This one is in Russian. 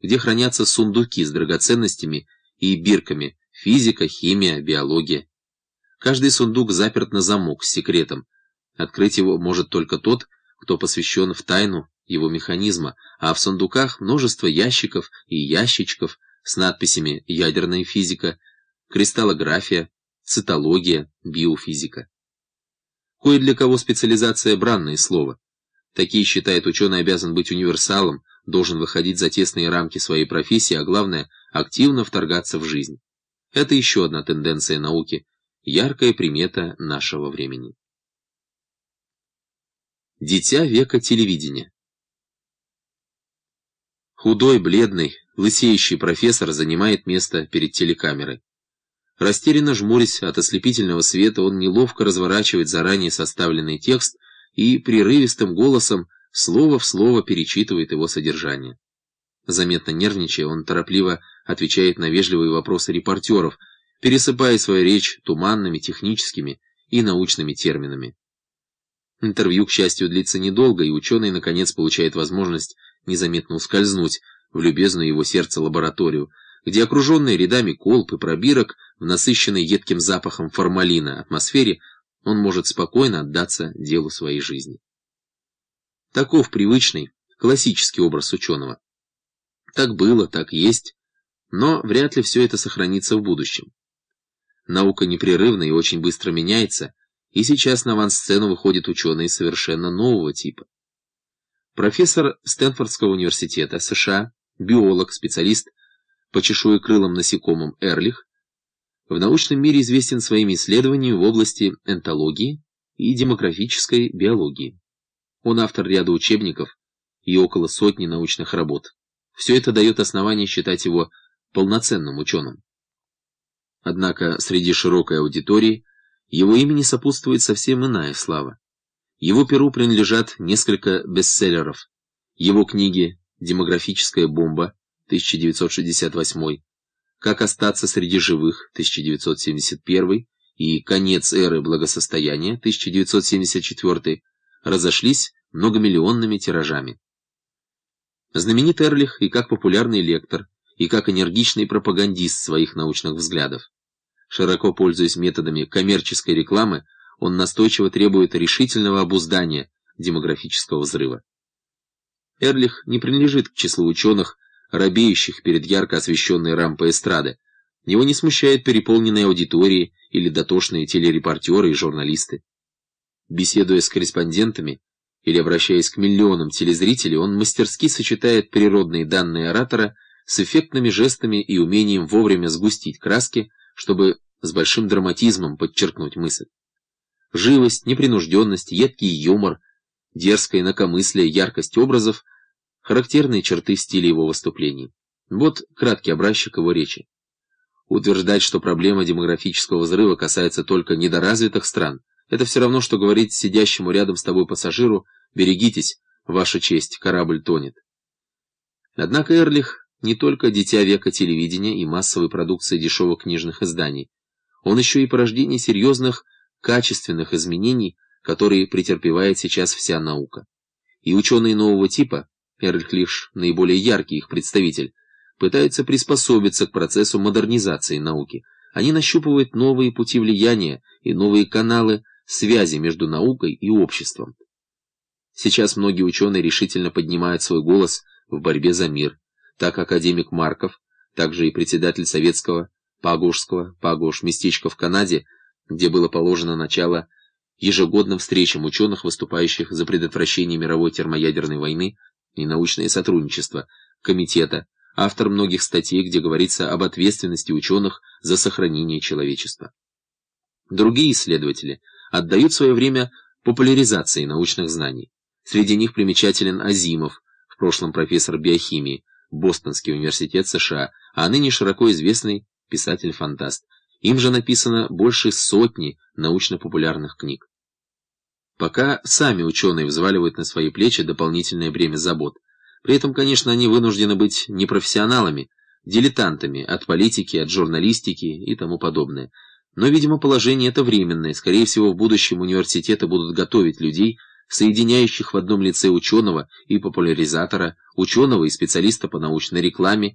где хранятся сундуки с драгоценностями и бирками физика, химия, биология. Каждый сундук заперт на замок с секретом. Открыть его может только тот, кто посвящен в тайну его механизма, а в сундуках множество ящиков и ящичков с надписями «Ядерная физика», «Кристаллография», «Цитология», «Биофизика». Кое для кого специализация – бранное слово. Такие считает ученый обязан быть универсалом, должен выходить за тесные рамки своей профессии, а главное – активно вторгаться в жизнь. Это еще одна тенденция науки, яркая примета нашего времени. Дитя века телевидения Худой, бледный, лысеющий профессор занимает место перед телекамерой. Растерянно жмурясь от ослепительного света, он неловко разворачивает заранее составленный текст и прерывистым голосом слово в слово перечитывает его содержание. Заметно нервничая, он торопливо отвечает на вежливые вопросы репортеров, пересыпая свою речь туманными, техническими и научными терминами. Интервью, к счастью, длится недолго, и ученый, наконец, получает возможность незаметно ускользнуть в любезную его сердце лабораторию, где, окруженный рядами колб и пробирок, в насыщенной едким запахом формалина атмосфере, он может спокойно отдаться делу своей жизни. Таков привычный, классический образ ученого. Так было, так есть, но вряд ли все это сохранится в будущем. Наука непрерывна и очень быстро меняется, и сейчас на авансцену выходят ученые совершенно нового типа. Профессор Стэнфордского университета США, биолог, специалист по чешуекрылым насекомым Эрлих, в научном мире известен своими исследованиями в области энтологии и демографической биологии. Он автор ряда учебников и около сотни научных работ. Все это дает основание считать его полноценным ученым. Однако среди широкой аудитории его имени сопутствует совсем иная слава. Его перу принадлежат несколько бестселлеров. Его книги «Демографическая бомба» 1968, «Как остаться среди живых» 1971 и «Конец эры благосостояния» 1974 разошлись многомиллионными тиражами. Знаменит Эрлих и как популярный лектор, и как энергичный пропагандист своих научных взглядов. Широко пользуясь методами коммерческой рекламы, он настойчиво требует решительного обуздания демографического взрыва. Эрлих не принадлежит к числу ученых, робеющих перед ярко освещенной рампой эстрады. Его не смущают переполненные аудитории или дотошные телерепортеры и журналисты. Беседуя с корреспондентами или обращаясь к миллионам телезрителей, он мастерски сочетает природные данные оратора с эффектными жестами и умением вовремя сгустить краски, чтобы с большим драматизмом подчеркнуть мысль. Живость, непринужденность, едкий юмор, дерзкое инакомыслие, яркость образов — характерные черты стиля его выступлений. Вот краткий образчик его речи. Утверждать, что проблема демографического взрыва касается только недоразвитых стран, это все равно, что говорить сидящему рядом с тобой пассажиру «Берегитесь, ваша честь, корабль тонет». Однако Эрлих не только дитя века телевидения и массовой продукции дешевых книжных изданий. Он еще и порождение серьезных, качественных изменений, которые претерпевает сейчас вся наука. И ученые нового типа, Эрлих лишь наиболее яркий их представитель, пытаются приспособиться к процессу модернизации науки. Они нащупывают новые пути влияния и новые каналы связи между наукой и обществом. Сейчас многие ученые решительно поднимают свой голос в борьбе за мир. Так академик Марков, также и председатель советского Пагушского, Пагуш местечко в Канаде, где было положено начало ежегодным встречам ученых, выступающих за предотвращение мировой термоядерной войны и научное сотрудничество, комитета, автор многих статей, где говорится об ответственности ученых за сохранение человечества. Другие исследователи – отдают свое время популяризации научных знаний. Среди них примечателен Азимов, в прошлом профессор биохимии, Бостонский университет США, а ныне широко известный писатель-фантаст. Им же написано больше сотни научно-популярных книг. Пока сами ученые взваливают на свои плечи дополнительное бремя забот. При этом, конечно, они вынуждены быть непрофессионалами, дилетантами от политики, от журналистики и тому подобное. Но, видимо, положение это временное. Скорее всего, в будущем университеты будут готовить людей соединяющих в одном лице ученого и популяризатора, ученого и специалиста по научной рекламе,